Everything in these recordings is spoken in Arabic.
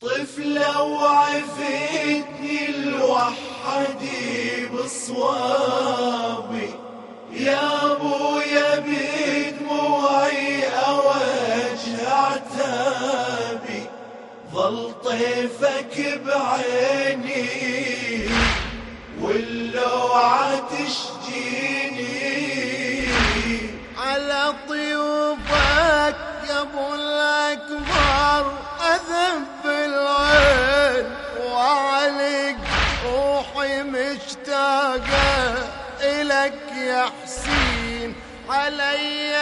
طفلة وعفتني الوحدي بصوابي. يا أبويا بدموعي أوجه عتابي. ظل طيفك بعيني. واللوعة تشجيني. على طيوفك علي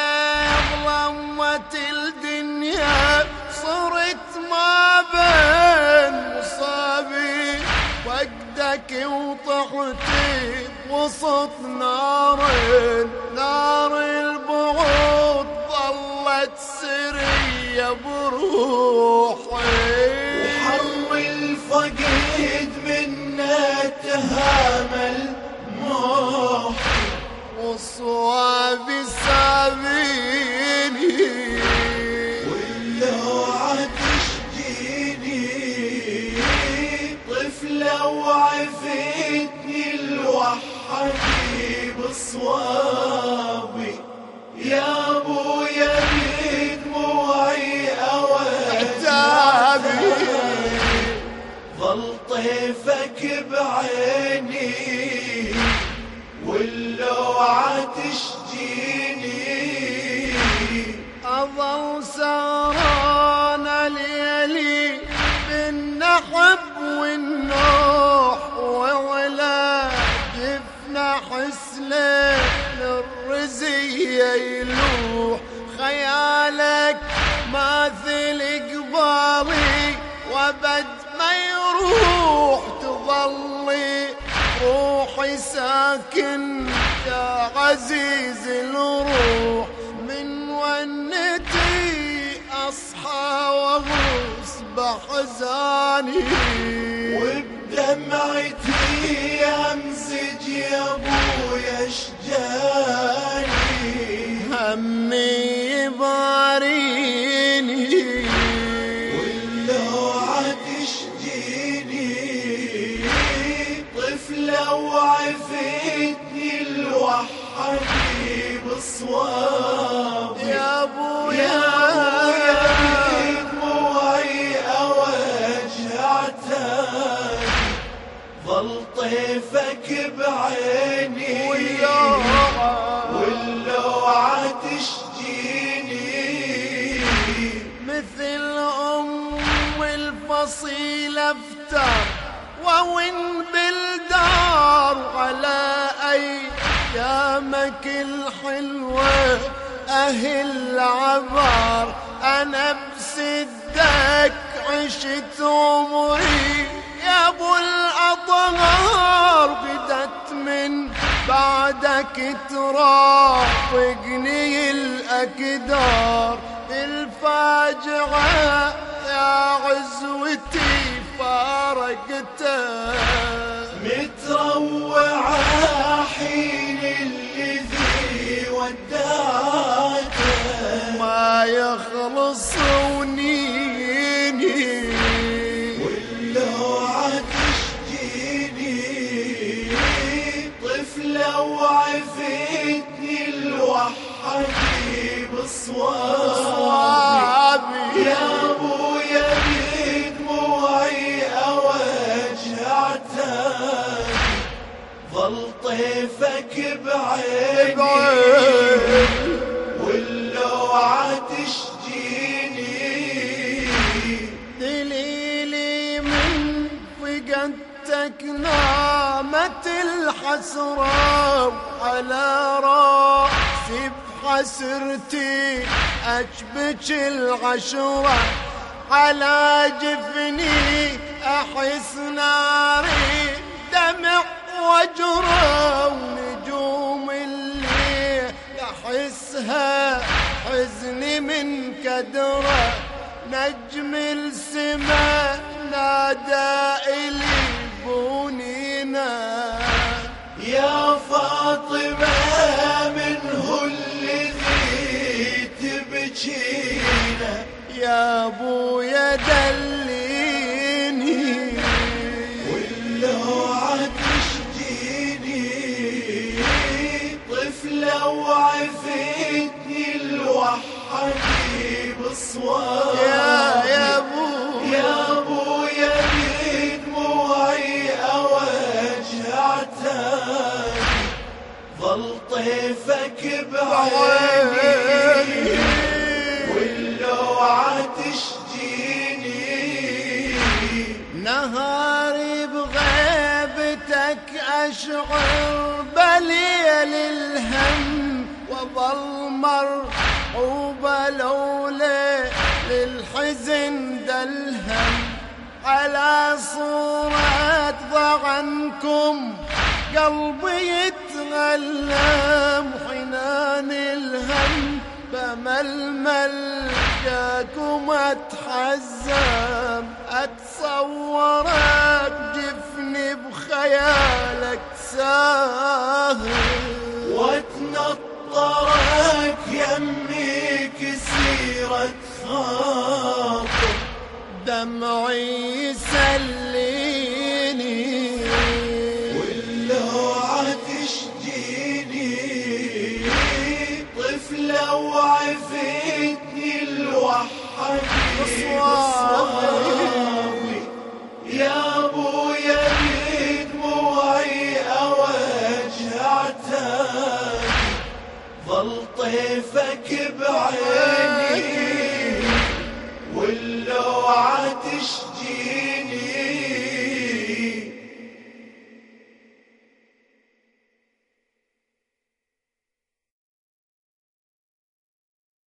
ظلمت الدنيا صرت ما بين مصابي وقدك وطحتي وسط نار وعفتني الوحدي بصوابي. يا أبويا عتابي. اوجه ظل طيفك بعيني واللوعة تشجيني. أظل سهران ليلي بالنحب والنوح حسلين الرزية يلوح خيالك ماثل قبالي وبد ما يروح تظلي روحي ساكن يا عزيز الروح من ونتي أصحى واغوص بحزاني ظل طيفك بعيني واللوعة تشجيني مثل أم الفصيلة افتر وون بالدار على أيامك الحلوة. أهل عبار أنا بسدك عشت عمري. يا أبو الأطهار بدت من بعدك ترافقني الأقدار الفاجعة يا عزوتي فارقته متروعة حين الذي وداته ما يخلص الوحدي بصوابي يا ابويا بدموعي أوجه عتابي ظل طيفك بعيني. واللوعة تشجيني. دليلي من فقدتك نامت الحسرة على رأسي بحسرتي أشبك العشرة على جفني أحس ناري. دمع وجرة ونجوم الليل أحسها. حزني من كدره نجم السماء نادى دليني واللوعة تشجيني طفلة وعفتني لوحدي بصوات يا يا أبو. يا أبو يا بدموعي أوجعتك. ظل طيفك بعيني. أشعر بليل الهم وظل مرعوب لولا للحزن دلهم. على صورة ضعنكم قلبي بخيالك ساهر واتنطرك يمي كسيرة خاطر. دمعي ضيفك بعيني واللوعة تشتغل